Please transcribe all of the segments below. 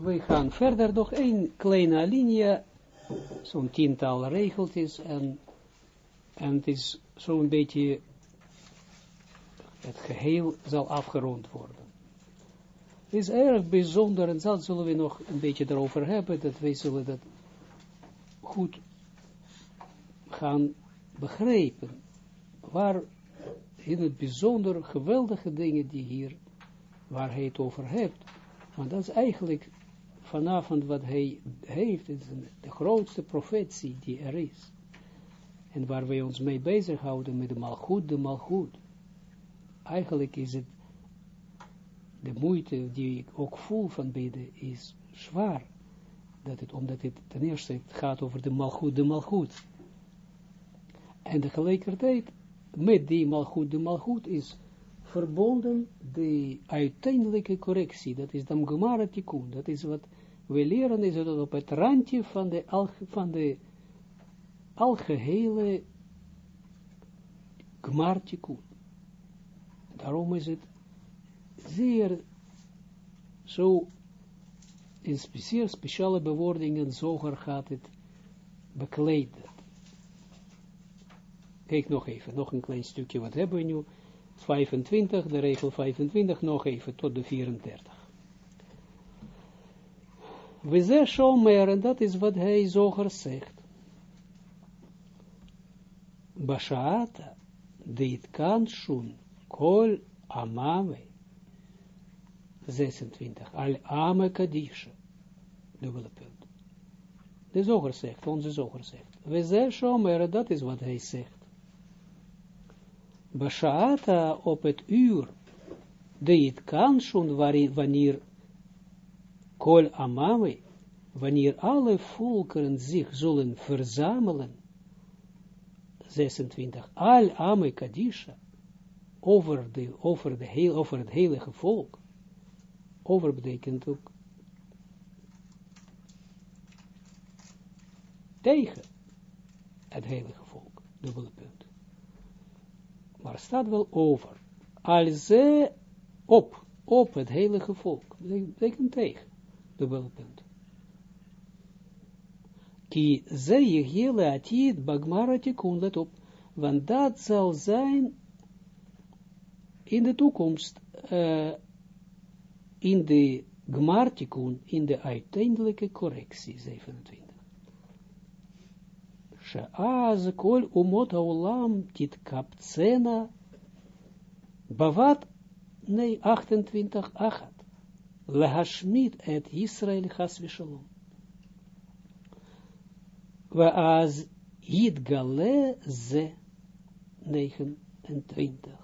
we gaan verder. Nog één kleine alinea, zo'n tiental regeltjes, en, en het is zo'n beetje, het geheel zal afgerond worden. Het is erg bijzonder, en dat zullen we nog een beetje erover hebben, dat wij zullen dat goed gaan begrijpen, waar in het bijzonder geweldige dingen die hier, waar hij het over heeft, want dat is eigenlijk vanavond wat hij heeft, is de grootste profetie die er is. En waar wij ons mee bezighouden met de malgoed, de malgoed. Eigenlijk is het, de moeite die ik ook voel van bidden, is zwaar. Dat het, omdat het ten eerste gaat over de malgoed, de malgoed. En tegelijkertijd, met die malgoed, de malgoed is verbonden de uiteindelijke correctie, dat is dan Gemara Tikkun, dat is wat we leren, is dat op het randje van de, al, van de algehele Gemara Tikkun. Daarom is het zeer zo in zeer speciale bewoordingen zoger gaat het bekleden. Kijk nog even, nog een klein stukje, wat hebben we nu? 25, de regel 25, nog even tot de 34. We zeggen Shomer, en dat is wat hij zoger zegt. Bashaata, dit kan shun, kol amame, 26, al ame kadisha, dubbele punt. De zoger zegt, onze zoger zegt. We zeggen Shomer, dat is wat hij zegt. Bashaata op het uur, het kan schon wanneer kol amame, wanneer alle volkeren zich zullen verzamelen, 26, al ame kadisha, over, de, over, heel, over het heilige volk, over betekent ook tegen het heilige volk, dubbele punt maar staat wel over. Als ze op, op het heilige volk, betekent tegen, dubbel punt. Ki zei hele atid bagmara tikun, let op, want dat zal zijn in de toekomst, uh, in de gmartikun, in de uiteindelijke correctie, 27. Шааз коль умот аулам тит капцена bavat nee, 28, 8 lehashmit et Israel chas vishalom. Waaz yid gale ze 29.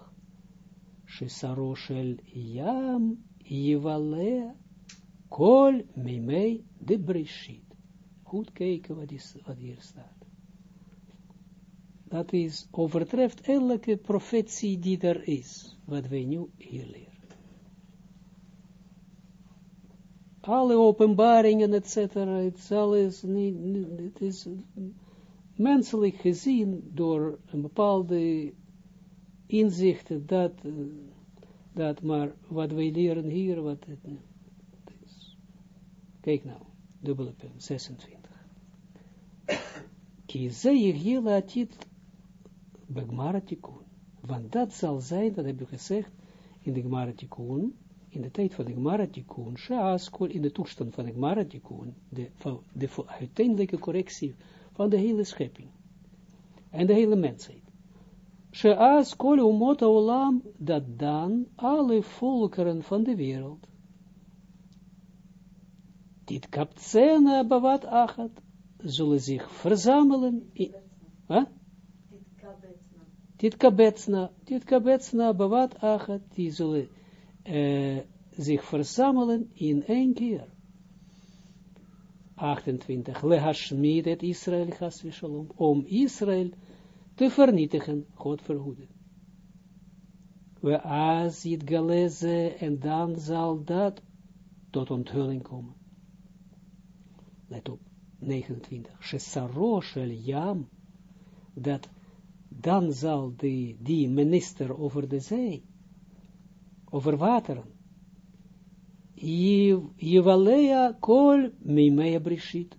Shisaroshel yam yivale kol mimei debrishit. Goed kijken wat, is, wat hier staat. Dat is overtreft elke profetie die er is, wat we nu hier. Alle openbaringen, et cetera, het is niet, is menselijk gezien door een bepaalde inzichten, dat, dat maar wat wij leren hier, wat het, is. Kijk nou, dubbele punt, 26. Kize Yehiel Atit bij Tikkun. Want dat zal zijn, dat heb je gezegd, in de Gemara in de tijd van de Gemara Tikkun, Shaaskol, in de toestand van de Gemara Tikkun, de, de uiteindelijke correctie van de hele schepping. En de hele mensheid. Shaaskol umot olam, dat dan alle volkeren van de wereld, dit kaptsena bavat achat, zullen zich verzamelen in, huh? dit kabetsna, dit kabetsna, bewat achat, die zullen zich verzamelen in één keer. 28. Lehashmid het Israël shalom, om Israël te vernietigen, God verhoeden. We azit galeze, en dan zal dat tot onthulling komen. Let op, 29. Shesaro shel yam, dat dan zal die, die minister over de zee, over wateren, Jevalea kol mimea brishit.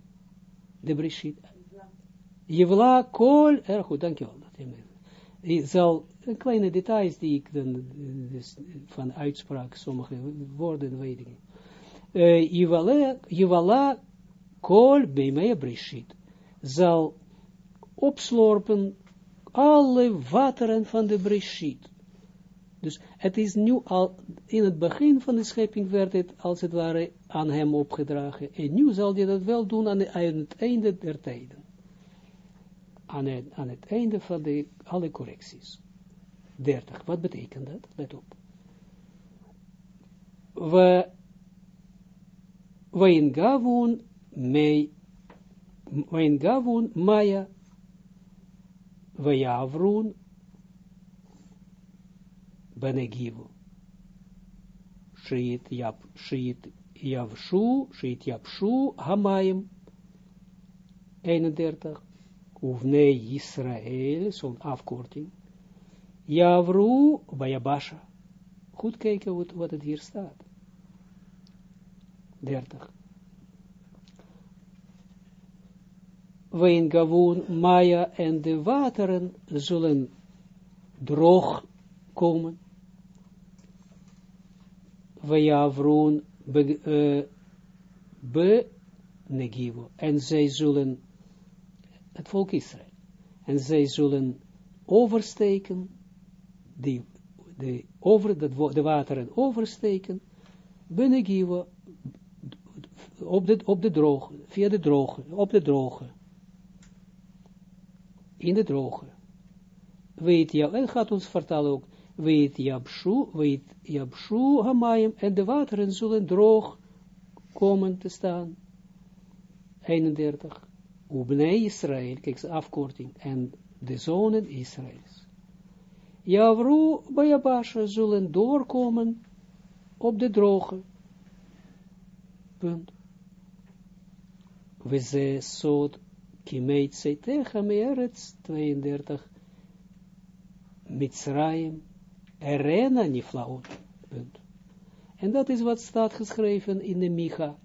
De brishit. Jevla kol, erg goed, dankjewel. Ik zal, kleine details die ik dan, dus, van uitspraak, sommige woorden weet ik niet. Jevala kol bimea brishit. Zal opslorpen alle wateren van de brishit. Dus het is nu al, in het begin van de schepping werd het als het ware aan hem opgedragen. En nu zal hij dat wel doen aan, het einde der tijden. Aan het, aan het einde van de, alle correcties. 30. Wat betekent dat? Let op. We, we in Gavun mei, we in Gavun Maya, we Javroen benegivu. Shit yap, shit yavshu, shit yapshu, hamayim. 31. Uvne Israël, zo'n afkorting. Javru bayabasha. Goed kijken wat, het hier staat. 30. Ween Gavoon, Maya en de wateren zullen droog komen. Vajavroen be, uh, negivo. En zij zullen, het volk Israël, en zij zullen oversteken, die, de, over, de, de wateren oversteken, op de, op de droge, via de droge, op de droge, in de droge. Weet je, en gaat ons vertellen ook, weet Jabshu, weet Jabshu Hamayim, en de wateren zullen droog komen te staan. 31. Ubnei Israël, kijk, afkorting, en de zonen Israëls. Javru Bayabasha zullen doorkomen op de droge. Punt. We ze sod kimeit zeitecha meeretz 32 Mitzrayim Erena niflaot. Punt. En dat is wat staat geschreven in de Micha.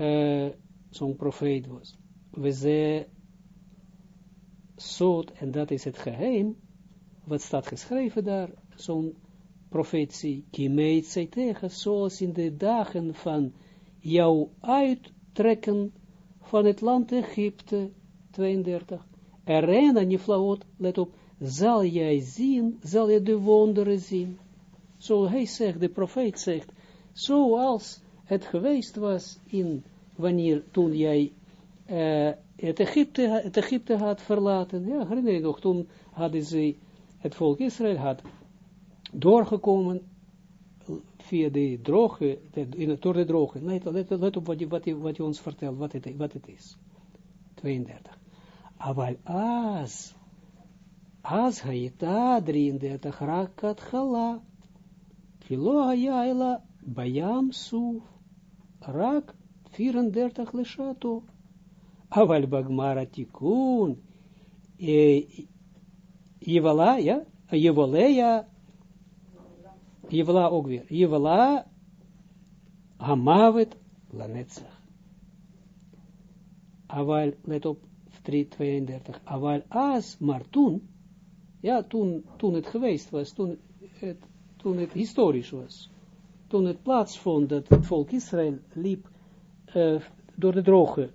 Uh, Zo'n profeet was. We ze en dat is het geheim, wat staat geschreven daar, zo'n profetie, kimeet zij tegen, zoals in de dagen van jouw uittrekken van het land Egypte, 32, Erena niflaot, let op, zal jij zien, zal je de wonderen zien. Zo hij zegt, de profeet zegt, zoals het geweest was in, wanneer toen jij uh, het, Egypte, het Egypte had verlaten, ja, herinner je nog, toen hadden ze, het volk Israël had doorgekomen via de droge, de, door de droge, let, let, op wat je, wat, je, wat je ons vertelt, wat het, is. 32. Aval as, As haita 33 rakat chala. Kilo hayaila bayam suf. Rak 34 leshato. Aval bagmara tikun. Jevala, ja? Jevoleja. Jevala ook weer. Jevala hamavet lanetzach. Aval, let op, 32. Aval as, maar toen, ja, toen, toen het geweest was, toen het, toen het historisch was. Toen het plaatsvond dat het volk Israël liep uh, door de droge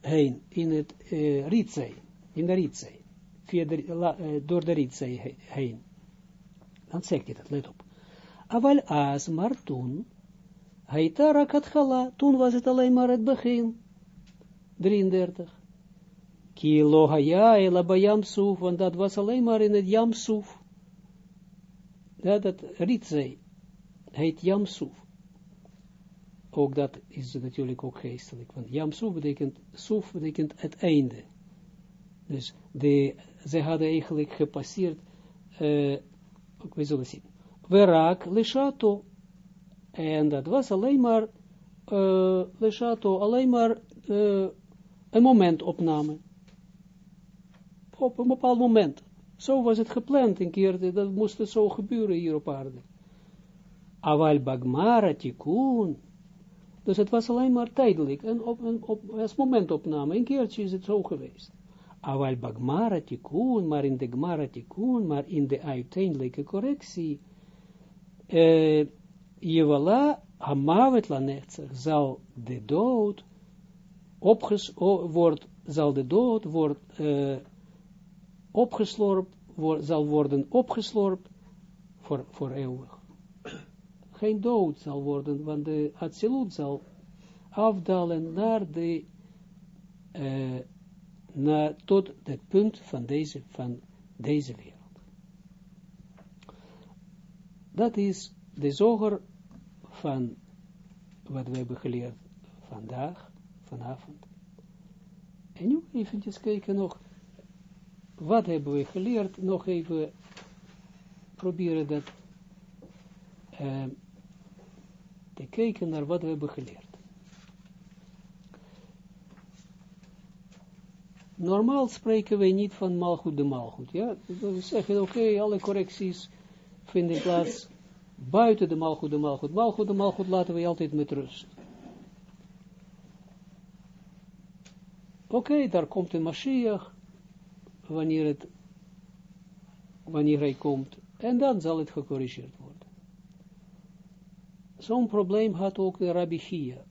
heen, in het uh, Rietzee, in de Rietzee, via de, uh, door de Rietzee heen. Dan zegt hij dat, let op. Aval as, maar toen, Haitara Katchala, toen was het alleen maar het begin. 33. Ki lohaya ela bayamsuf, want dat was alleen maar in het jamsuf. Ja, dat ritzei heet jamsuf. Ook dat is natuurlijk ook geestelijk, want jamsuf betekent, suf betekent het einde. Dus de, ze hadden eigenlijk gepasseerd, uh, we zullen zien, Verak leshato, en dat was alleen maar, uh, leshato, alleen maar uh, een momentopname op een bepaald moment. Zo was het gepland een keer, dat moest het zo gebeuren hier op aarde. Aval bagmara tikun. Dus het was alleen maar tijdelijk. En op, op, als momentopname. Een keertje is het zo geweest. Aval bagmara tikun. Maar in de gmara tikun. Maar in de uiteindelijke correctie. Uh, Jevala hamavet lanetzach. Zal de dood. Opges, wordt, zal de dood wordt uh, opgeslorpt. zal worden opgeslorpt. Voor, voor eeuwig geen dood zal worden, want de absolute zal afdalen naar de, uh, naar, tot het punt van deze, van deze wereld. Dat is de zoger van wat we hebben geleerd vandaag, vanavond. En nu even kijken nog, wat hebben we geleerd, nog even proberen dat uh, te kijken naar wat we hebben geleerd. Normaal spreken wij niet van malgoed de malgoed. Ja? We zeggen, oké, alle correcties vinden plaats buiten de malgoed de malgoed. Malgoed de malgoed laten we altijd met rust. Oké, daar komt een Mashiach, wanneer, het, wanneer hij komt, en dan zal het gecorrigeerd worden. Zo'n probleem had ook de Rabbi Chia.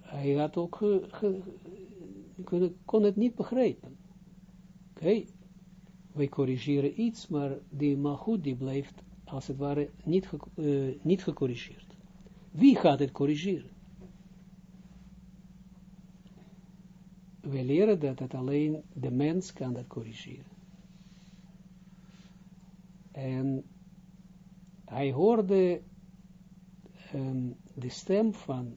Hij had ook kon, het niet begrijpen. Oké, wij corrigeren iets, maar die malgoed die blijft als het ware niet, ge, uh, niet gecorrigeerd. Wie gaat het corrigeren? We leren dat alleen de mens kan dat corrigeren. En hij hoorde um, de stem van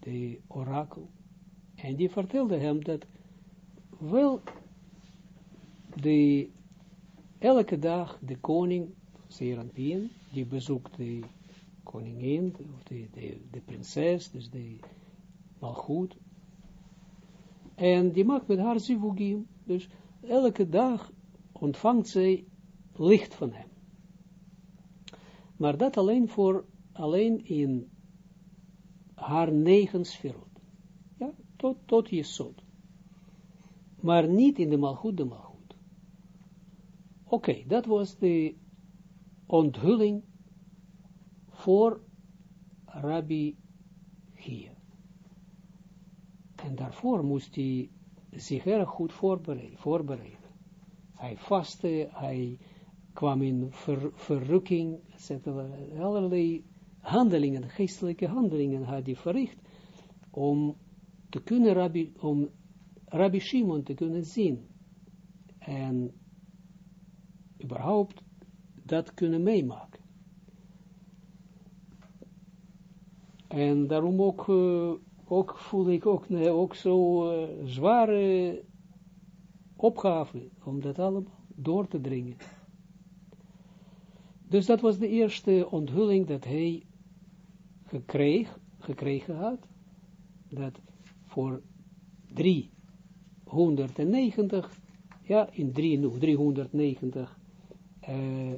de orakel. En die vertelde hem dat wel de, elke dag de koning, Serampien, die bezoekt de koningin, of de, de, de prinses, dus de malgoed. En die maakt met haar zivugim. Dus elke dag ontvangt zij licht van hem. Maar dat alleen voor, alleen in haar negen sferot. Ja, tot, tot Jesod. Maar niet in de malgoed, de malgoed. Oké, dat was de onthulling voor Rabbi hier. En daarvoor moest hij zich erg goed voorbereiden. Hij vastte, hij kwam in ver, verrukking. Allerlei handelingen, geestelijke handelingen had hij verricht, om te kunnen Rabbi, om Rabbi Shimon te kunnen zien. En überhaupt dat kunnen meemaken. En daarom ook, uh, ook voel ik ook, ook zo uh, zware opgave om dat allemaal door te dringen. Dus dat was de eerste onthulling dat hij gekreeg, gekregen had, dat voor 390, ja, in 3, 390, uh,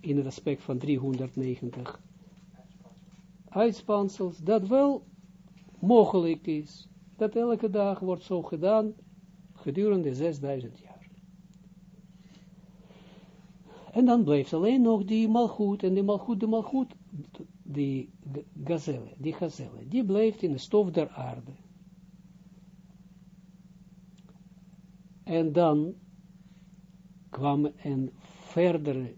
in het aspect van 390 uitspansels, dat wel mogelijk is, dat elke dag wordt zo gedaan, gedurende 6000 jaar. En dan blijft alleen nog die malgoed, en die malgoed, de malgoed, die gazelle, die gazelle, die blijft in de stof der aarde. En dan kwam een verdere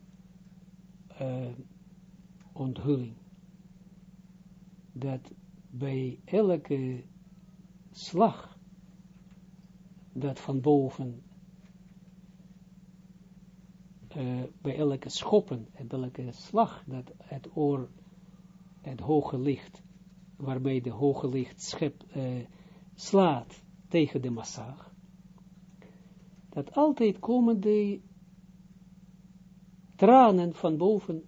uh, onthulling, dat bij elke slag, dat van boven uh, bij elke schoppen en elke slag dat het oor, het hoge licht, waarbij de hoge licht uh, slaat tegen de massag, dat altijd komen de tranen van boven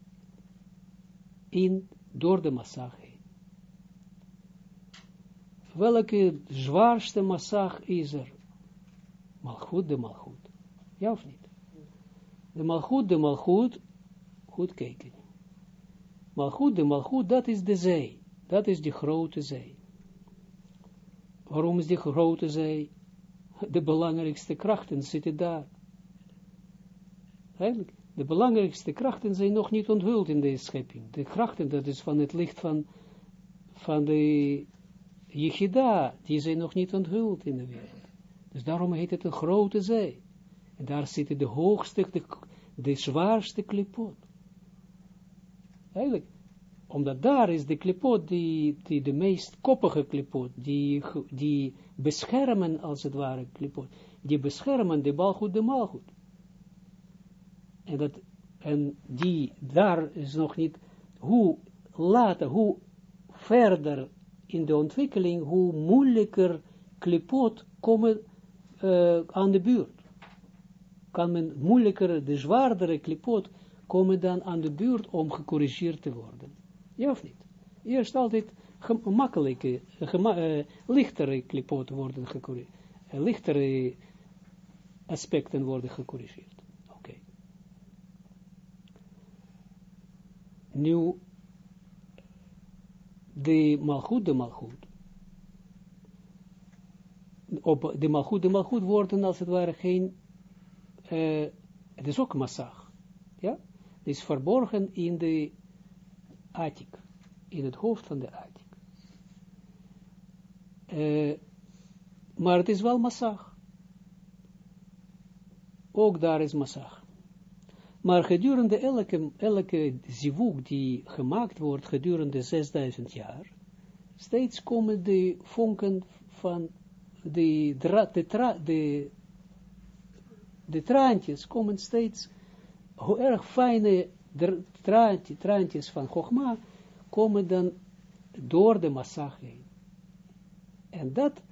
in, door de massag heen. Welke zwaarste massag is er? Malchut de malchut. Ja of niet? De malgoed, de malgoed, goed kijken. Malgoed, de malgoed, dat is de zee. Dat is de grote zee. Waarom is die grote zee? De belangrijkste krachten zitten daar. Eigenlijk, de belangrijkste krachten zijn nog niet onthuld in deze schepping. De krachten, dat is van het licht van, van de Yechida, die zijn nog niet onthuld in de wereld. Dus daarom heet het een grote zee. En daar zitten de hoogste, de, de zwaarste klipot. Eigenlijk, omdat daar is de klipot, die, die de meest koppige klipot, die, die beschermen als het ware klipot, die beschermen de balgoed de malgoed. En, dat, en die, daar is nog niet, hoe later, hoe verder in de ontwikkeling, hoe moeilijker klipot komen uh, aan de buurt. Kan men moeilijker, de zwaardere klipot, komen dan aan de buurt om gecorrigeerd te worden. Ja of niet? Eerst altijd gemakkelijke, gema uh, lichtere klipot worden gecorrigeerd. Uh, lichtere aspecten worden gecorrigeerd. Oké. Nu, de malgoed, de malgoed. Op de malgoed, de malgoed worden als het ware geen, uh, het is ook massag. Ja? Het is verborgen in de Atik, in het hoofd van de Atik. Uh, maar het is wel massag. Ook daar is massag. Maar gedurende elke, elke die gemaakt wordt gedurende 6000 jaar, steeds komen de vonken van de, dra, tra, de, de traantjes, komen steeds erg fijne traantje, traantjes van Chogma komen dan door de massag heen. En dat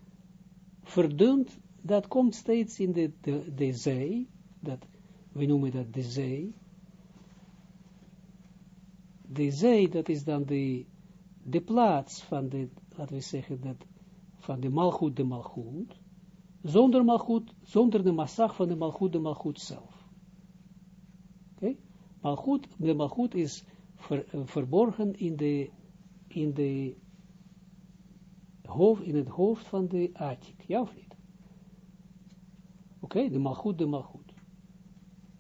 verdunt, dat komt steeds in de, de, de zee, dat, we noemen dat de zee. De zee, dat is dan de, de plaats van de, laten we zeggen, dat, van de malgoed, de malgoed, zonder malgoed, zonder de massag van de malgoed, de malgoed zelf. Malchut, de malchut is uh, verborgen in de, in de hoofd, in het hoofd van de Atik, ja of niet? Oké, okay, de malchut, de malchut.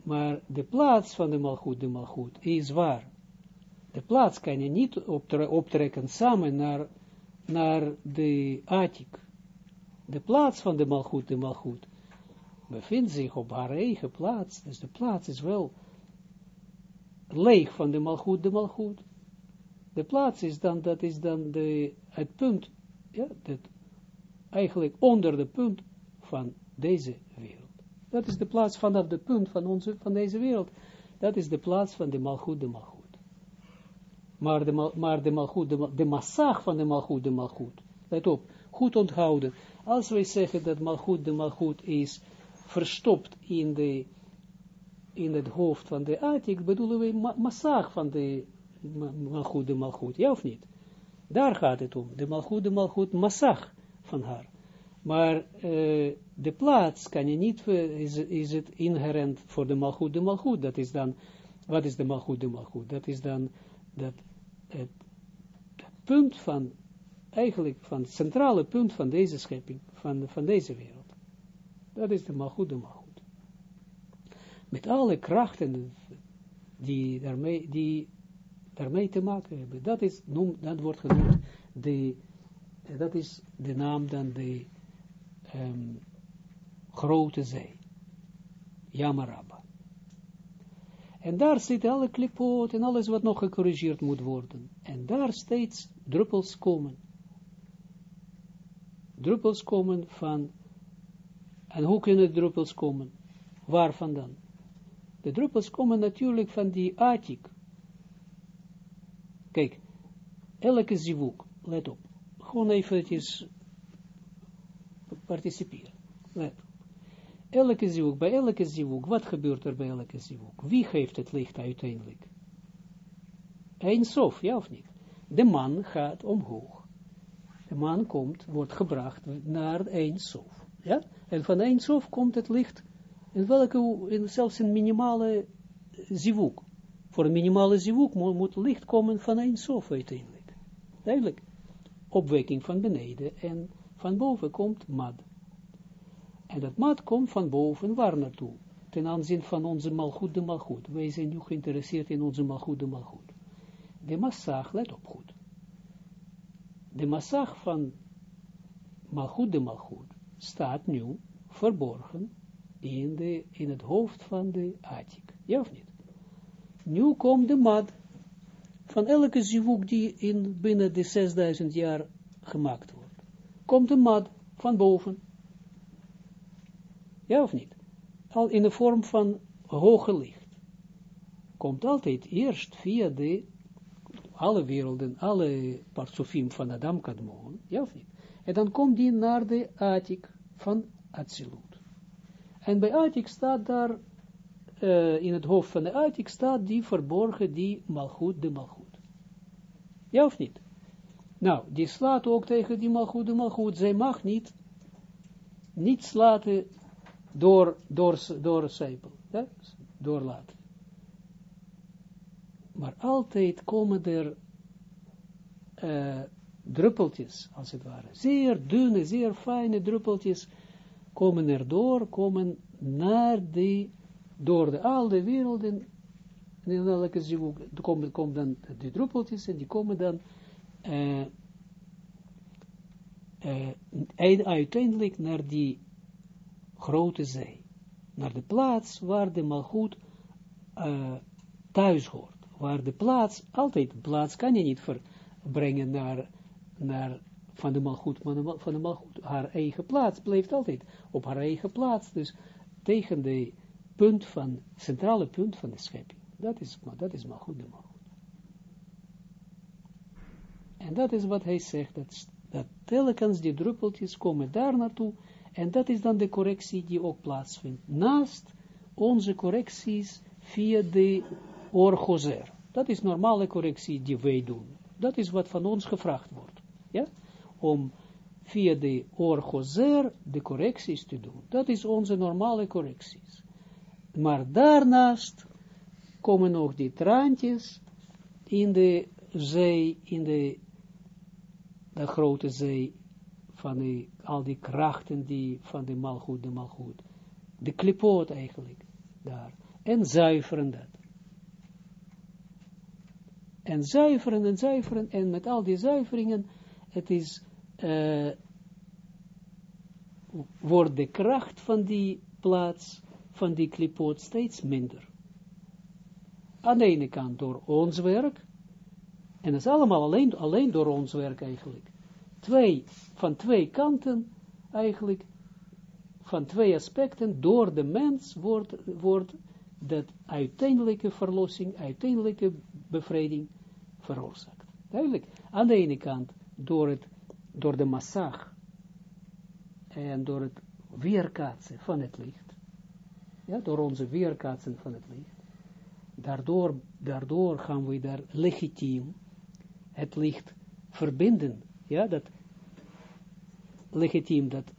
Maar de plaats van de malchut, de malchut, is waar. De plaats kan je niet optre optrekken samen naar, naar de Atik. De plaats van de malchut, de malchut, bevindt zich op haar eigen plaats. Dus de plaats is wel leeg van de malgoed, de malgoed. De plaats is dan, dat is dan de, het punt, ja, dat eigenlijk onder de punt van deze wereld. Dat is de plaats vanaf de punt van, onze, van deze wereld. Dat is de plaats van de malgoed, de malgoed. Maar de, maar de malgoed, de, de massag van de malgoed, de malgoed. Let op, goed onthouden. Als wij zeggen dat malgoed, de malgoed is verstopt in de in het hoofd van de Atik bedoelen we ma van de malgoed, de malgoed, ja of niet? Daar gaat het om, de malgoed, de malgoed, massag van haar. Maar uh, de plaats kan je niet, is, is het inherent voor de malgoed, de malgoed, dat is dan, wat is de malgoed, de malgoed? Dat is dan dat, het, het punt van, eigenlijk van het centrale punt van deze schepping, van, van deze wereld. Dat is de malgoed, de malgoed met alle krachten die daarmee, die daarmee te maken hebben. Dat, is, noem, dat wordt genoemd, de, dat is de naam dan de um, grote zee, Yamaraba. En daar zit alle klipot en alles wat nog gecorrigeerd moet worden. En daar steeds druppels komen. Druppels komen van, en hoe kunnen druppels komen? Waarvan dan? De druppels komen natuurlijk van die atik. Kijk, elke zivuk, let op, gewoon eventjes participeren, let. Elke zivuk, bij elke zivuk, wat gebeurt er bij elke zivuk? Wie geeft het licht uiteindelijk? Een sof, ja of niet? De man gaat omhoog. De man komt, wordt gebracht naar een sof. Ja? En van een sof komt het licht In welke, in, zelfs een minimale zivuk. Voor een minimale zivuk moet, licht komen van een sof uiteindelijk. Duidelijk. Opwekking van beneden en van boven komt mad. En dat mad komt van boven waar naartoe? Ten aanzien van onze malgoed de malgoed. Wij zijn nu geïnteresseerd in onze malgoed de malgoed. De massag, let op goed. De massag van malgoed de malgoed staat nu verborgen in, de, in het hoofd van de Atik. Ja of niet? Nu komt de mad van elke zivuk die in binnen de 6000 jaar gemaakt. Komt de mad van boven. Ja of niet? Al in de vorm van hoge licht. Komt altijd eerst via de alle werelden, alle partsofim van Adam Kadmon, ja of niet? En dan komt die naar de Atik van Atsilut. En bij Atik staat daar, uh, in het hoofd van de Atik staat die verborgen, die malgoed, de malgoed. Ja of niet? Nou, die slaat ook tegen die malgoed, de malgoed. Zij mag niet, niet slaten door, door, door ja? doorlaten. Maar altijd komen er uh, druppeltjes, als het ware. Zeer dunne, zeer fijne druppeltjes komen erdoor, komen naar die, door de oude werelden, in elke komen, komen dan die druppeltjes en die komen dan uh, uiteindelijk naar die grote zee. Naar de plaats waar de malgoed uh, thuis hoort. Waar de plaats, altijd de plaats kan je niet verbrengen naar, naar van de malgoed, van de malgoed. Haar eigen plaats blijft altijd op haar eigen plaats. Dus tegen de punt van, centrale punt van de schepping. Dat is, dat is malgoed de malgoed. En dat is wat hij zegt, dat, dat telkens die druppeltjes komen daar naartoe, en dat is dan de correctie die ook plaatsvindt. Naast onze correcties via de orgozer. Dat is normale correctie die wij doen. Dat is wat van ons gevraagd wordt. Ja? Om via de orgozer de correcties te doen. Dat is onze normale correcties. Maar daarnaast komen nog die traantjes in de zee, in de, de grote zee, van die, al die krachten die van de malgoed, de malgoed. De klipoot eigenlijk, daar. En zuiveren dat. En zuiveren en zuiveren, en met al die zuiveringen, het is, uh, wordt de kracht van die plaats, van die klipoot steeds minder. Aan de ene kant door ons werk, en dat is allemaal alleen, alleen door ons werk eigenlijk. Twee, van twee kanten eigenlijk, van twee aspecten, door de mens wordt, wordt dat uiteindelijke verlossing, uiteindelijke bevrijding veroorzaakt. Duidelijk. Aan de ene kant door, het, door de massag en door het weerkaatsen van het licht. Ja, door onze weerkaatsen van het licht. Daardoor, daardoor gaan we daar legitiem het licht verbinden. Ja, dat legitiem, dat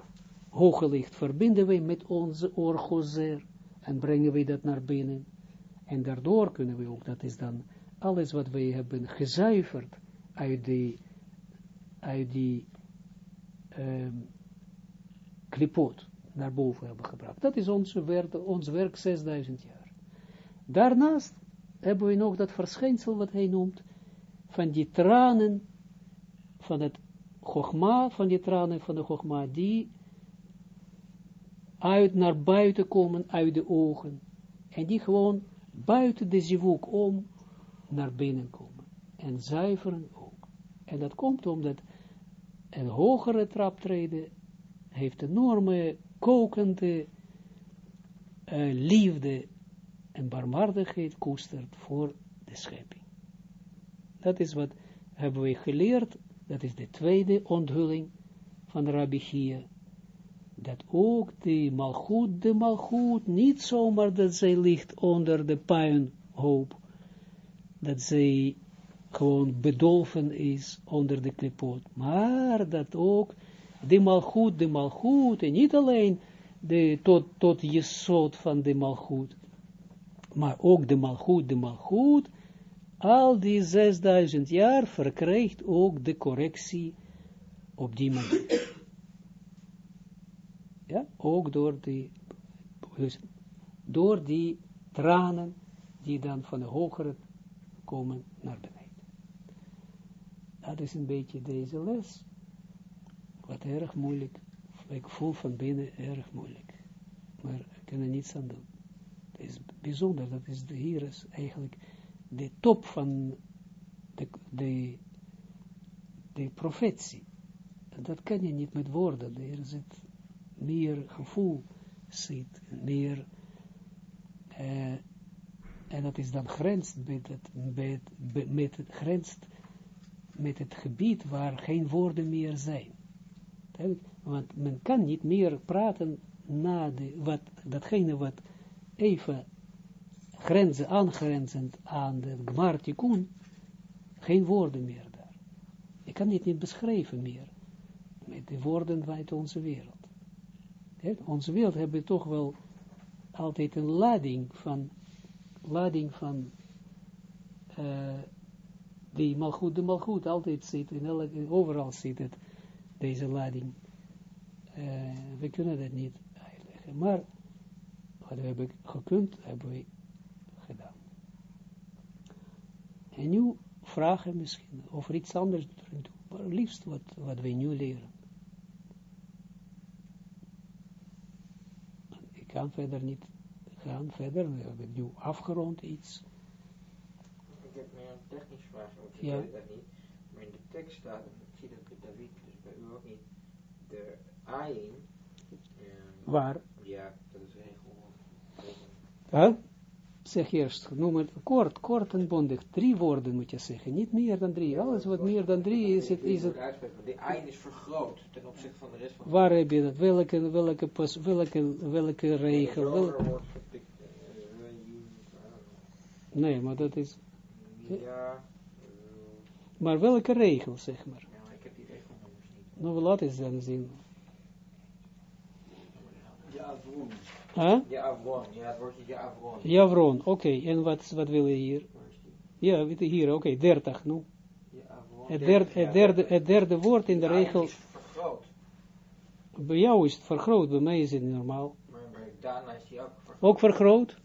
hoge licht verbinden we met onze orgozer en brengen we dat naar binnen. En daardoor kunnen we ook, dat is dan alles wat wij hebben gezuiverd uit die, uit die um, klipot naar boven hebben gebracht. Dat is onze werk, ons werk 6000 jaar. Daarnaast hebben we nog dat verschijnsel wat hij noemt, van die tranen, van het Chogma, van die tranen van de Chogma, die uit naar buiten komen uit de ogen. En die gewoon buiten de zivuk om naar binnen komen. En zuiveren ook. En dat komt omdat een hogere traptreden heeft enorme kokende uh, liefde en barmhartigheid koestert voor de schepping. Dat is wat hebben we geleerd, dat is de tweede onthulling van Rabbi Chia, dat ook de malgoed, de malgoed, niet zomaar dat zij ligt onder de puinhoop, dat zij gewoon bedolven is onder de klipot, maar dat ook de malgoed, de malgoed, en niet alleen de, tot, tot soort van de malgoed, maar ook de malgoed, de malgoed, al die 6000 jaar verkrijgt ook de correctie op die manier. Ja, ook door die, door die tranen die dan van de hogere komen naar beneden. Dat is een beetje deze les, wat erg moeilijk, ik voel van binnen erg moeilijk, maar ik kan er niets aan doen. Het is bijzonder, dat is hier is eigenlijk de top van de, de, de profetie. Dat kan je niet met woorden, er zit meer gevoel zit, meer, uh, en dat is dan grenst met het, met, met het, grenst met het gebied waar geen woorden meer zijn. Want men kan niet meer praten na wat, datgene wat even grenzen, aangrenzend aan de Gmartikun, geen woorden meer daar. Je kan dit niet beschrijven meer, met de woorden uit onze wereld. Onze wereld hebben toch wel altijd een lading van, lading van, uh, die malgoed, de malgoed altijd zit, in elke, overal zit het, deze lading. Uh, we kunnen dat niet uitleggen, maar wat we hebben gekund, hebben we gedaan. En nu vragen misschien over iets anders, maar liefst wat, wat we nu leren. Ik kan verder niet gaan verder, we hebben nu afgerond iets. Ik heb meer een technisch vraag, want ik ja. weet dat niet. Maar in de tekst staat, en ik zie dat bij David, dus bij u ook niet, de ayin. Um, Waar? Ja, dat is regel. Huh? Zeg eerst, noem het kort, kort en bondig. Drie woorden moet je zeggen, niet meer dan drie. Alles wat meer dan drie is, het, is het... De eind is vergroot ten opzichte van de rest van Waar heb je dat? Welke, welke, pas, welke, welke regel? Welke... Nee, maar dat is... Ja. Maar welke regel, zeg maar? Ja, ik heb die regel nog niet. Nou, laat eens dan zien. Ja, vroeg. Huh? Javron, Javron. Javron, oké. Okay. En wat, wat wil je hier? Ja, hier, oké, okay, 30, nu. Het derde, het, derde, het derde woord in de regel... is vergroot. Bij jou is het vergroot, bij mij is het normaal. Maar bij Dana is die ook vergroot. Ook vergroot?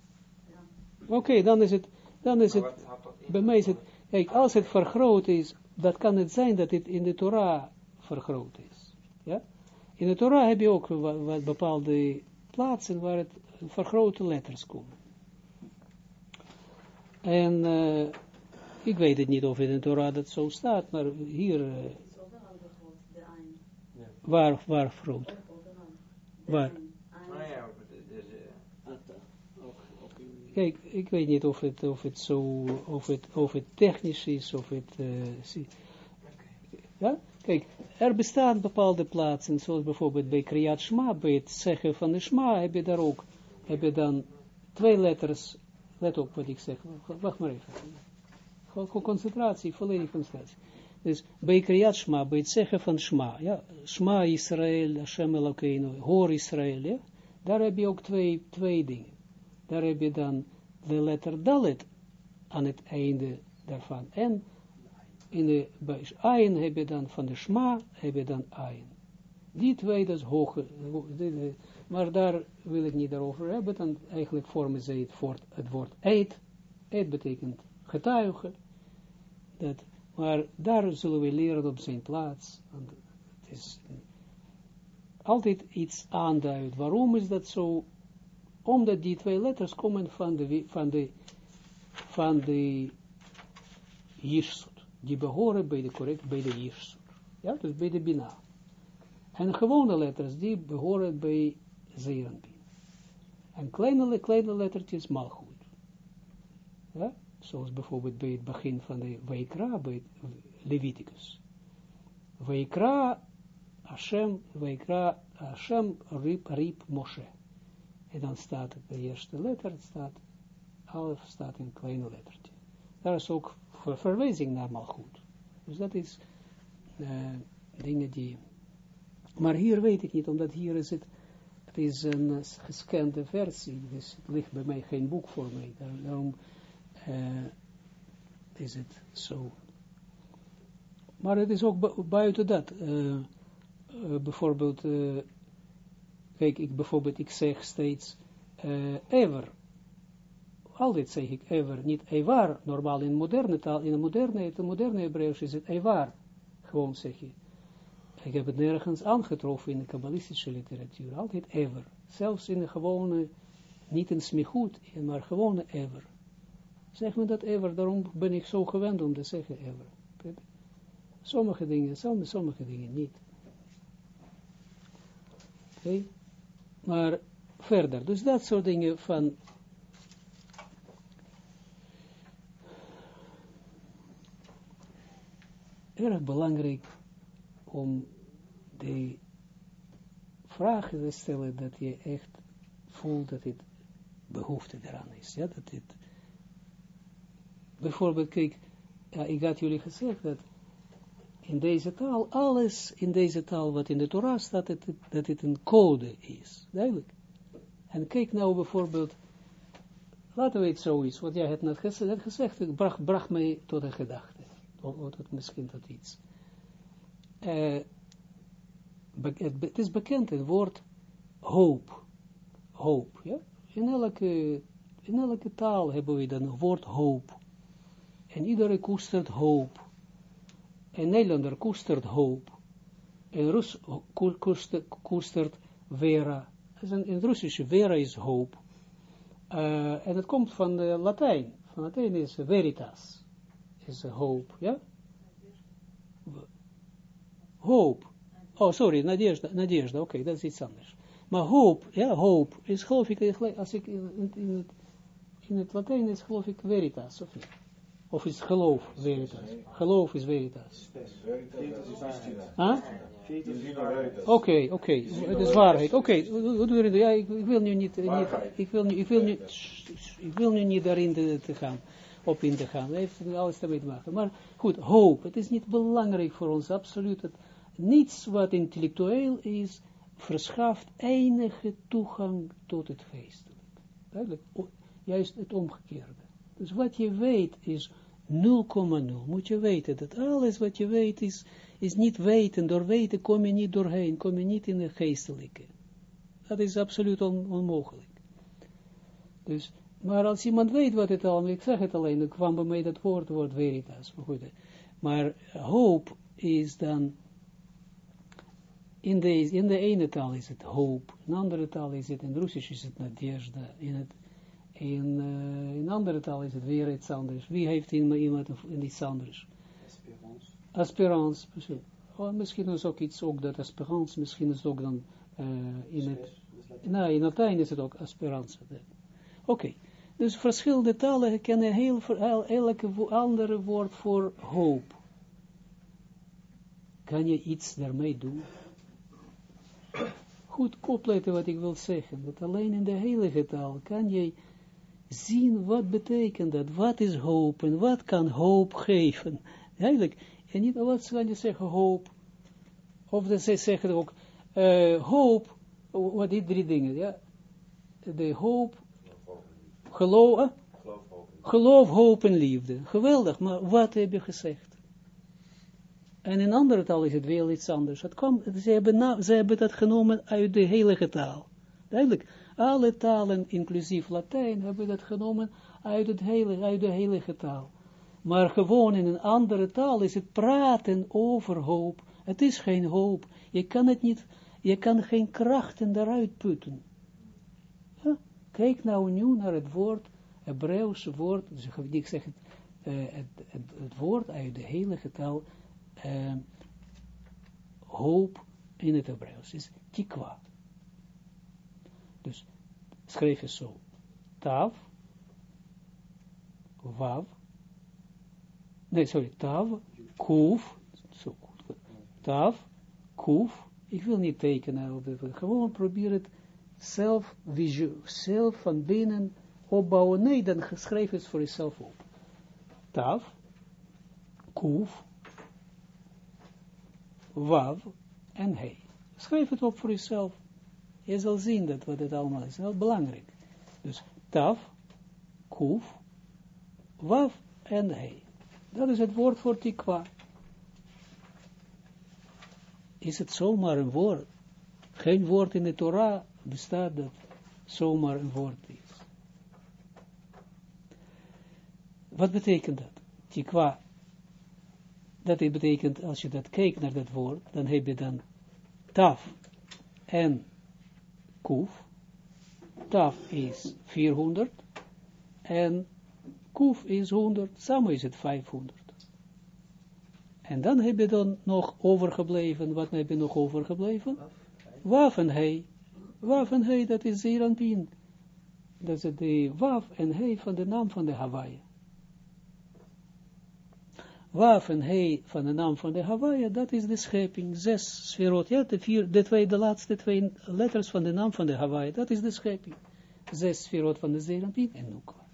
Ja. Oké, okay, dan is het, dan is het, bij mij is het, kijk, als het vergroot is, dat kan het zijn dat het in de Torah vergroot is. Ja? In de Torah heb je ook wat, wat bepaalde plaatsen waar het vergrote letters komen. En uh, ik weet het niet of in de Torah dat zo staat, maar hier... Uh, waar, waar groot? Waar? Kijk, ik weet niet of het, of het zo, of het, of het technisch is, of het, uh, ja? Kijk, er bestaan bepaalde plaatsen, zoals bijvoorbeeld bij Kriyat Shma, bij het zeggen van de Shma, heb je daar ook, heb je dan twee letters, let op wat ik zeg, wacht maar even. Gewoon concentratie, volledige concentratie. Dus bij Kriyat Shma, bij het zeggen van Shma, ja, Shma Israël, Hashem Elokeinu, Hoor Israël, ja, daar heb je ook twee, twee dingen. Daar heb je dan de letter Dalet aan het einde daarvan. En in de, bij heb je dan van de Shma, heb je dan Ayin. Die twee, dat is hoge, maar daar wil ik niet daarover hebben, dan eigenlijk vormen ze het, het woord eet. Eet betekent getuige. Dat, maar daar zullen we leren op zijn plaats. het is altijd iets aanduidt. Waarom is dat zo? Omdat die twee letters komen van de, van de, van de die behoren bij de correct, bij de Jirsur. Ja, dus bij de Bina. En gewone letters, die behoren bij Zeeranbin. En kleine, kleine lettertjes malgoed. Ja, zoals bijvoorbeeld bij het begin van de Weikra, bij Leviticus. Weikra, Hashem, Weikra, Hashem, Rip, Rip, Moshe. En dan staat de eerste letter, staat, half staat in kleine lettertje. Daar is ook verwijzing naar malgoed. Dus dat is uh, dingen die... Maar hier weet ik niet, omdat hier is het Het is een gescande versie, dus het ligt bij mij geen boek voor mij. Daarom uh, is het zo. Maar het is ook buiten dat. Uh, bijvoorbeeld, kijk, ik bijvoorbeeld, ik zeg steeds ever. Altijd zeg ik ever, niet evar. Normaal in moderne taal, in de moderne, de moderne Hebreeuws is het evar. Gewoon zeg je. Ik heb het nergens aangetroffen in de kabbalistische literatuur. Altijd ever. Zelfs in de gewone, niet in smichut, maar gewone ever. Zeg me dat ever, daarom ben ik zo gewend om te zeggen ever. Sommige dingen, sommige, sommige dingen niet. Oké? Maar verder, dus dat soort dingen van erg belangrijk om de vragen te stellen dat je echt voelt dat het behoefte eraan is. Ja, dat het, bijvoorbeeld, kijk, ja, ik had jullie gezegd dat in deze taal, alles in deze taal wat in de Torah staat, dat het, dat het een code is. Duidelijk. En kijk nou bijvoorbeeld, laten we het zoiets, wat jij hebt net gezegd het bracht, bracht mij tot een gedachte. Of, tot misschien tot iets. Uh, het, is bekend, het woord hoop. Hoop, ja. In elke, in elke taal hebben we dan het woord hoop. En iedereen koestert hoop. En Nederlander koestert hoop. En Rus koestert, koestert vera. In het Russische vera is hoop. Uh, en het komt van de Latijn. Van Latijn is veritas Is hoop, ja. Hoop. Oh, sorry, Nadежда, Nadежда, oké, okay, dat is iets anders. Maar hoop, ja, hoop, is geloof ik, als ik in, in, het, in het Latijn is geloof ik veritas, of niet? Of is geloof veritas? Geloof is veritas. Huh? Oké, oké, het is waarheid. Oké, ja, ik, ik wil nu niet, niet ik wil nu, ik wil nu, ik wil nu niet daarin te, te gaan, op in te gaan. Het heeft alles daarmee te maken. Maar goed, hoop, het is niet belangrijk voor ons, absoluut. Het, niets wat intellectueel is, verschaft enige toegang tot het geestelijk. Duidelijk, juist het omgekeerde. Dus wat je weet is 0,0. Moet je weten dat alles wat je weet is, is niet weten. Door weten kom je niet doorheen, kom je niet in de geestelijke. Dat is absoluut onmogelijk. Dus, maar als iemand weet wat het al, ik zeg het alleen, dan kwam bij mij dat woord, woord veritas. Maar, goed, maar hoop is dan in de, in de ene taal is het hoop, in de andere taal is het, in Russisch is het nadежда, in, het, in, uh, in andere taal is het weer iets anders. Wie heeft in, iemand in iets anders? Aspirance. Aspirance, precies. Oh, misschien is ook iets, ook dat aspirance, misschien is het ook dan uh, in het, nee, in Latijn is het ook aspirance. Oké, okay. dus verschillende talen kennen heel, elke andere woord voor hoop. Kan je iets daarmee doen? goed opletten wat ik wil zeggen. Dat alleen in de heilige taal kan je zien wat betekent dat. Wat is hoop en wat kan hoop geven. Eigenlijk. En niet wat kan je zeggen hoop. Of dat ze zeggen ook uh, hoop. Wat die drie dingen. Ja. De hoop. Geloof. Geloof, hoop en liefde. Geweldig. Maar wat heb je gezegd? En in andere taal is het wel iets anders. Het kwam, ze, hebben na, ze hebben dat genomen uit de heilige taal. Duidelijk, alle talen, inclusief Latijn, hebben dat genomen uit, het heilige, uit de heilige taal. Maar gewoon in een andere taal is het praten over hoop. Het is geen hoop. Je kan het niet, je kan geen krachten eruit putten. Kijk nou nu naar het woord, Hebreeuwse woord, dus ik zeg het, uh, het, het, het woord uit de heilige taal, uh, hoop in het Hebreeuws is tikwa. Dus schrijf je zo. Tav, wav, nee, sorry, tav, kuf, zo goed, tav, kuf, ik wil niet tekenen, gewoon probeer het zelf, zelf van binnen opbouwen. Nee, dan schrijf het voor jezelf op. Tav, kuf, Wav en He. Schrijf het op voor jezelf. Je zal zien dat wat het allemaal is. Heel belangrijk. Dus taf, kuf, waf en he. Dat is het woord voor tikwa. Is het zomaar een woord? Geen woord in de Torah bestaat dat zomaar een woord is. Wat betekent dat? Tikwa. Dat betekent, als je dat kijkt naar dat woord, dan heb je dan taf en kuf. Taf is 400 en kuf is 100, samen is het 500. En dan heb je dan nog overgebleven, wat heb je nog overgebleven? Waf en hei. Waf en hei, dat is Zeranpien. Dat is de waf en hei van de naam van de Hawaii. Waf en hei van de naam van de Hawaii, dat is de schepping, zes sferot, ja, de, vier, de, twee, de laatste twee letters van de naam van de Hawaii, dat is de schepping. Zes sferot van de Zeranpien en Nukwa.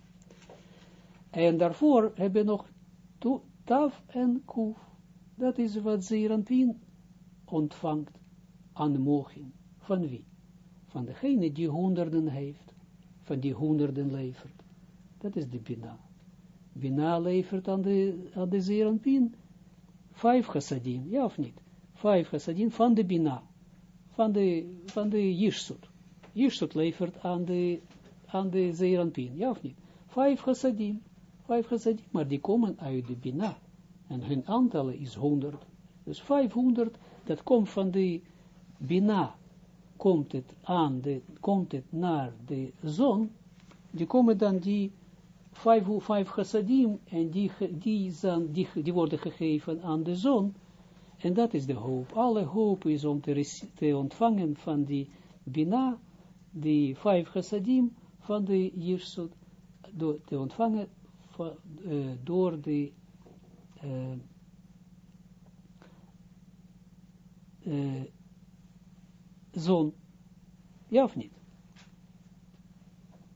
En daarvoor hebben we nog Taf en Kuf. Dat is wat Zeranpien ontvangt aan de mogen. Van wie? Van degene die honderden heeft, van die honderden levert. Dat is de Bina. Bina levert aan de, aan de Zeranpien vijf chassadim, ja of niet? Vijf chassadim van de Bina, van de, van de Yishsut. Yishsut levert aan de, aan de Zeranpien, ja of niet? Vijf chassadim, vijf chassadim, maar die komen uit de Bina. En hun aantal is 100. Dus 500, dat komt van de Bina. Komt het aan, de, komt het naar de zon. Die komen dan die vijf, vijf chassadim. En die, die, zijn, die, die worden gegeven aan de zon. En dat is de hoop. Alle hoop is om te, te ontvangen van die Bina. Die vijf chassadim van de Jirsut. Te ontvangen van, uh, door de uh, zon. Ja of niet?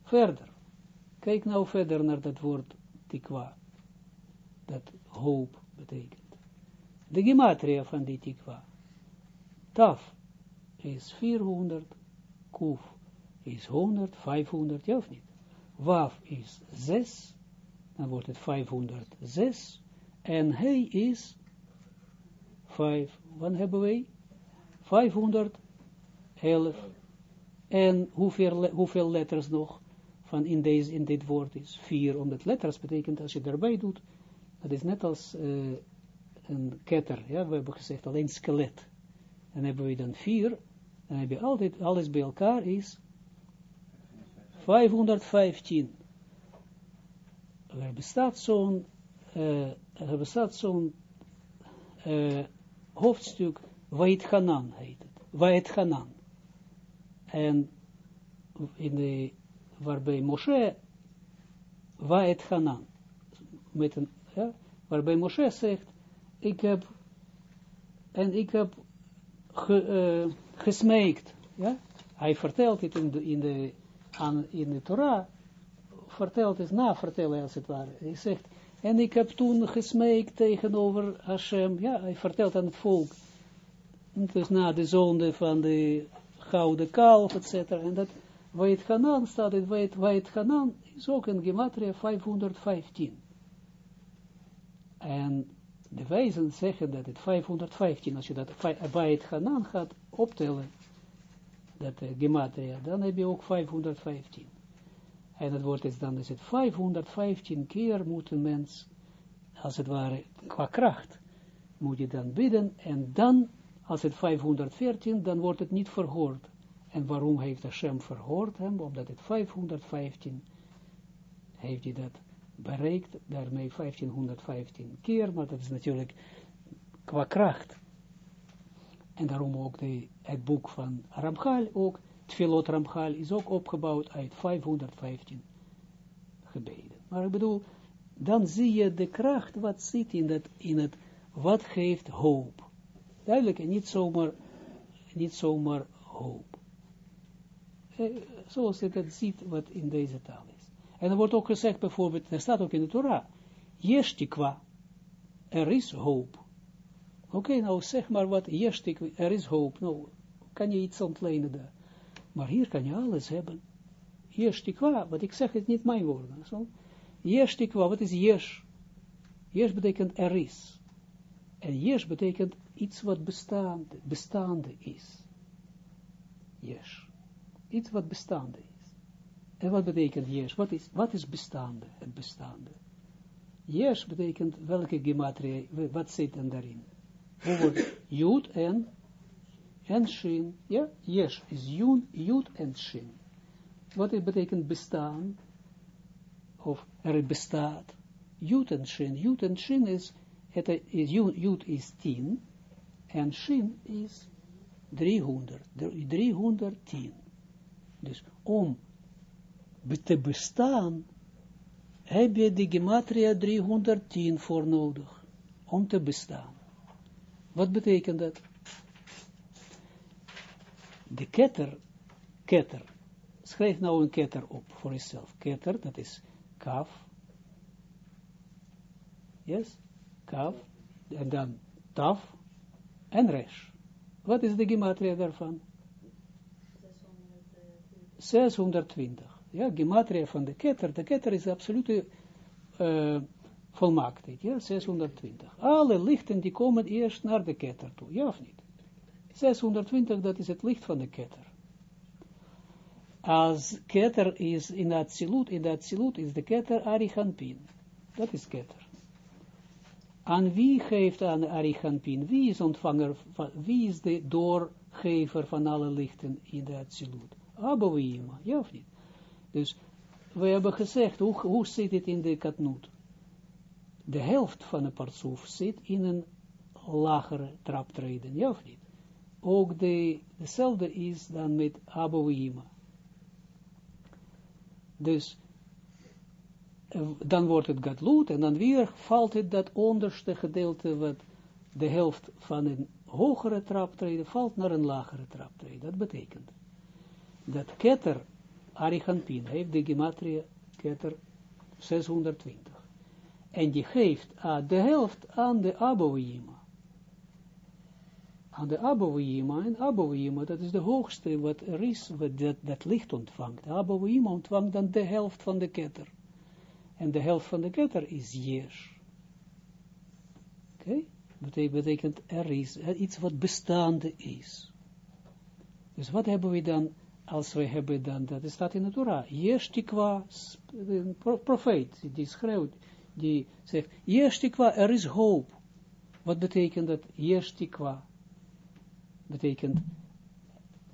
Verder. Kijk nou verder naar dat woord tikwa. Dat hoop betekent. De gematria van die tikwa. Taf is 400. Kuf is 100, 500, ja of niet? Waf is 6. Dan wordt het 506. En hij is 5, wat hebben wij? 511. En hoeveel, hoeveel letters nog van in, deze, in dit woord is? 4, omdat letters betekent als je erbij doet, dat is net als uh, een ketter, ja, we hebben gezegd alleen skelet. Dan hebben we dan 4, dan heb je altijd, alles bij elkaar is 515. Er bestaat zo'n uh, er bestaat zo'n uh, hoofdstuk, Wait Hanan heet het, Wait Hanan. En in de, waarbij Moshe, Wait Hanan, met ja, waarbij Moshe zegt, ik heb, en ik heb ge, uh, gesmeekt, ja, hij vertelt het in de, in de, aan, in de Torah, vertelt het na vertellen als het ware. Hij zegt, en ik heb toen gesmeekt tegenover Hashem. Ja, hij vertelt aan het volk. Dus na de zonde van de gouden kalf, etc. En dat Wait Hanan staat het Wait, Hanan is ook in Gematria 515. En de wijzen zeggen dat het 515, als je dat Wait Hanan gaat optellen, dat Gematria, dan heb je ook 515. En het woord is dan, is het 515 keer moet een mens, als het ware, qua kracht, moet je dan bidden, en dan, als het 514, dan wordt het niet verhoord. En waarom heeft Hashem verhoord hem? Omdat het 515 heeft hij dat bereikt, daarmee 1515 keer, maar dat is natuurlijk qua kracht. En daarom ook de, het boek van Ramchal ook, Tfilot Ramchal is ook opgebouwd uit 515 gebeden. Maar ik bedoel, dan zie je de kracht wat zit in, dat, in het, wat geeft hoop. Duidelijk, niet zomaar, niet zomaar hoop. Eh, zoals je dat ziet wat in deze taal is. En er wordt ook gezegd bijvoorbeeld, er staat ook in de Torah, Yeshtikwa, er is hoop. Oké, nou zeg maar wat, Yeshtikwa, er is hoop. Nou, kan je iets ontlenen daar? Maar hier kan je alles hebben. Yesh tikwa, wat ik zeg het niet mijn woorden. Zo. Yesh tikwa, wat is yesh? Yesh betekent er is. En yesh betekent iets wat bestaande, bestaande is. Yesh. Iets wat bestaande is. En wat betekent yesh? Wat is, wat is bestaande? Het bestaande. Yesh betekent welke gematria, wat zit er daarin? Jud en, en Shin. Ja, Yesh is Jud en Shin. Wat betekent bestaan? Of er bestaat. Jud en Shin. Jud en Shin is, het is is 10 en Shin is 300. 310. Dus om te bestaan, heb je de gematria 310 voor nodig. Om te bestaan. Wat betekent dat? De ketter, ketter, schrijf nou een ketter op voor jezelf. Ketter, dat is kaf. Yes? Kaf. En dan taf en resh. Wat is de gematria daarvan? 620. Ja, gematria van de ketter. De ketter is absolute uh, volmaaktheid. Ja, 620. Alle lichten die komen eerst naar de ketter toe. Ja of niet? 620, dat is het licht van de ketter. Als ketter is in absolute, in absolute is de ketter Arihanpin. Dat is ketter. Aan wie geeft aan Arihanpin? Wie is ontvanger, van, wie is de doorgever van alle lichten in de absolute? Abouima, ja of niet? Dus we hebben gezegd, hoe, hoe zit het in de katnoot? De helft van de partsoef zit in een lagere traptreden, ja of niet? Ook de, dezelfde is dan met Abouima. Dus dan wordt het gadloed en dan weer valt het dat onderste gedeelte wat de helft van een hogere traptreden valt naar een lagere traptreden. Dat betekent dat ketter Arihanpin heeft de gematria ketter 620. En die geeft de helft aan de Abouima. Aan de Abouima. En Abouima, dat is de hoogste wat er is, wat dat, dat licht ontvangt. Abouima ontvangt dan de helft van de ketter. En de helft van de ketter is Yesh. Oké? Okay? Betekent, er is iets wat bestaande is. Dus wat hebben we dan als we hebben dan, dat staat in de Torah, Yesh tikwa, een profeet, die schreeuwt, die zegt, Yesh tikwa, er is hoop. Wat betekent dat, Yesh tikwa? Betekent,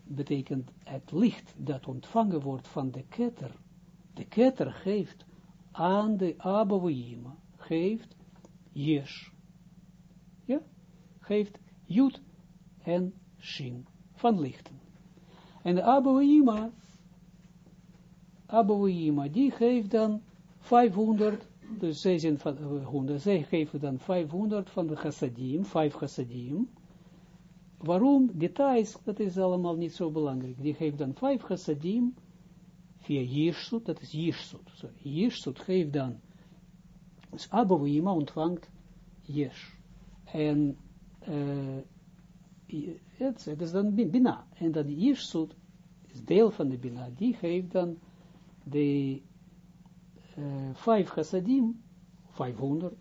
betekent het licht dat ontvangen wordt van de ketter. De ketter geeft aan de Abouima, geeft Yesh. Ja, geeft Jud en Shin van lichten. En de Abouima, Abouima, die geeft dan 500, dus zij zijn van 100, zij geven dan 500 van de chassadim, 5 chassadim. Waarom? Details, dat is allemaal niet zo belangrijk. Die geeft dan 5 chassadim via Jirsut, dat is Jirsut. So, Jirsut geeft dan, dus Abouima ontvangt Jirs. En het, is dan Bina. En dan Jirsut is deel van de Bina. Die geeft dan de uh, vijf chassadim, 500,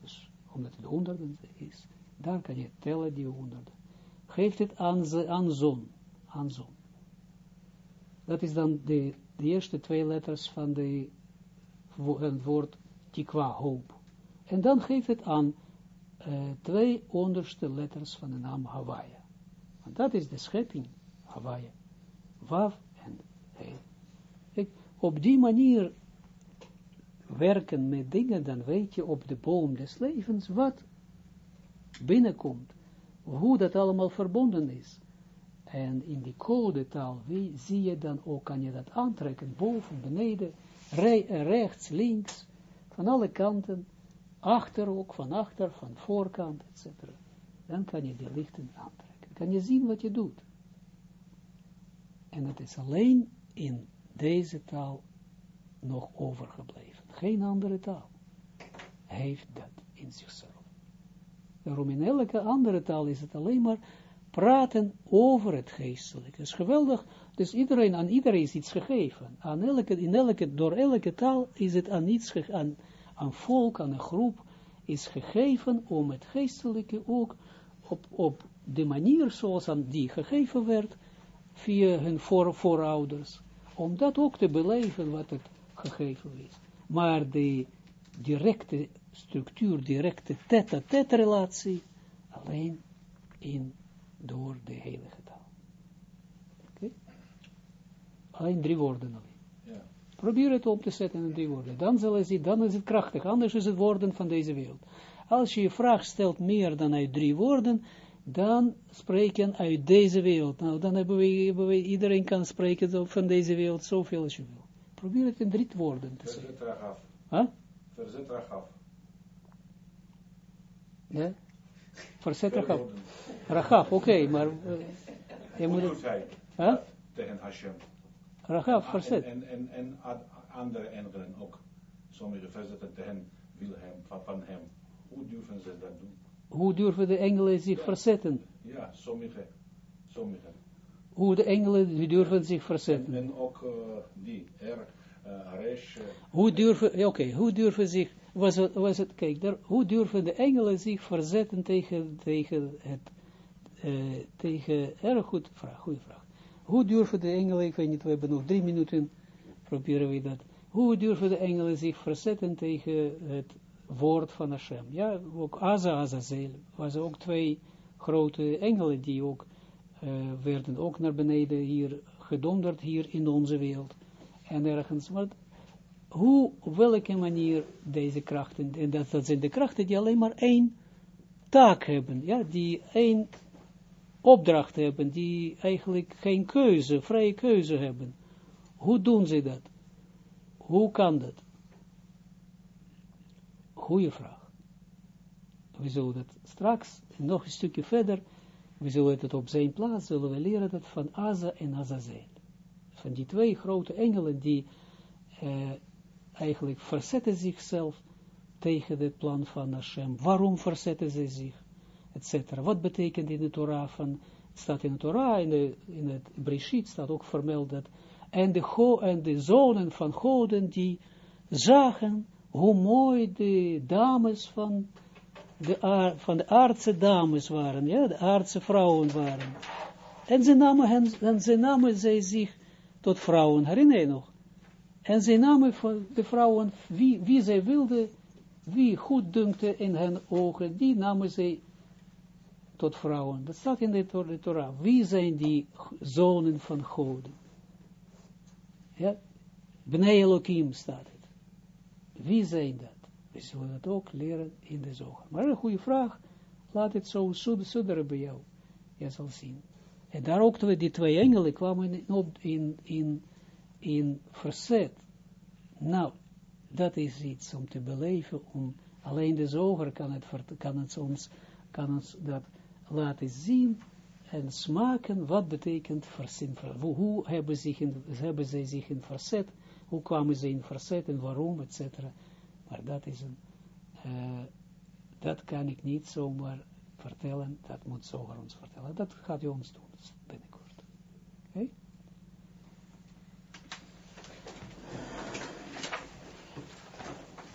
dus omdat het honderden is, daar kan je tellen die honderden. Geeft het aan, aan zon, aan zon. Dat is dan de, de eerste twee letters van de, het woord tikwa, hoop. En dan geeft het aan uh, twee onderste letters van de naam Hawaii. Want dat is de schepping, Hawaii. Wav en He. Op die manier werken met dingen, dan weet je op de boom des levens wat binnenkomt. Hoe dat allemaal verbonden is. En in die codetaal wie, zie je dan ook, kan je dat aantrekken, boven, beneden, rechts, links, van alle kanten, achter ook, van achter, van voorkant, etc. Dan kan je die lichten aantrekken. Kan je zien wat je doet. En het is alleen in deze taal nog overgebleven. Geen andere taal heeft dat in zichzelf. Daarom in elke andere taal is het alleen maar praten over het geestelijke. Het is geweldig, dus iedereen, aan iedereen is iets gegeven. Aan elke, in elke, door elke taal is het aan iets, aan, aan volk, aan een groep, is gegeven om het geestelijke ook op, op de manier zoals aan die gegeven werd, via hun voor, voorouders, om dat ook te beleven wat het gegeven is. Maar de directe structuur, directe tête-à-tête relatie, alleen in, door de heilige taal. Oké? Alleen drie woorden alleen. Ja. Probeer het op te zetten in drie woorden. Dan, zal het, dan is het krachtig, anders is het woorden van deze wereld. Als je je vraag stelt meer dan uit drie woorden, dan spreken uit deze wereld. Nou, dan hebben we, hebben we iedereen kan spreken van deze wereld zoveel als je wil. Probeer het in drie woorden te zeggen. Verzet eraf. Huh? Verzet eraf. Ja? Verzet eraf. Rachaf, oké, maar... Uh, je moet het... huh? tegen Hashem? Rachaf, verzet. En, en, en, en andere engelen ook. Sommige verzetten tegen Wilhelm, van hem. Hoe durven ze dat doen? Hoe durven de engelen zich verzetten? Ja, sommige. sommige. Hoe de engelen die durven zich verzetten? En, ook uh, die, er, uh, Resh. Uh, hoe durven, oké, hoe durven zich, was het, was het kijk, daar, hoe durven de engelen zich verzetten tegen, tegen het, tegen, erg goed vraag, goede vraag. Hoe durven de engelen, ik weet niet, we hebben nog drie minuten, proberen we dat. Hoe durven de engelen zich verzetten tegen het woord van Hashem. Ja, ook Aza, Azazel, was ook twee grote engelen die ook uh, werden ook naar beneden hier gedonderd hier in onze wereld. En ergens, maar hoe, op welke manier deze krachten, en dat, dat zijn de krachten die alleen maar één taak hebben, ja, die één opdracht hebben, die eigenlijk geen keuze, vrije keuze hebben. Hoe doen ze dat? Hoe kan dat? Goeie vraag. We zullen dat straks, nog een stukje verder, we zullen het op zijn plaats, zullen we leren dat van Aza en Azazel. Van die twee grote engelen die eh, eigenlijk verzetten zichzelf tegen het plan van Hashem. Waarom verzetten ze zich? Etcetera. Wat betekent in de Torah van, staat in de Torah, in, het Breshit staat ook vermeld dat, en de, go, en de zonen van goden die zagen hoe mooi de dames van de, van de aardse dames waren, ja, de aardse vrouwen waren. En ze namen, hen, en ze namen zich tot vrouwen, herinner je nog? En ze namen van de vrouwen, wie, wie zij wilden, wie goed dunkte in hun ogen, die namen zij tot vrouwen. Dat staat in de Torah. Wie zijn die zonen van God? Ja, Bnei Elohim staat het. Wie zijn dat? We zullen dat ook leren in de zoger. Maar een goede vraag, laat het zo sudderen bij jou. Je zal zien. En daar ook die twee engelen kwamen in, in, in verzet. Nou, dat is iets om te beleven, om, alleen de zoger kan het, kan het ons, kan ons dat laten zien en smaken, wat betekent verzin, hoe, hebben, zich in, hebben zij zich in verzet, hoe kwamen ze in verzet en waarom, etc. Maar dat is een, uh, dat kan ik niet zomaar vertellen, dat moet zoger ons vertellen. Dat gaat hij ons doen? Okay?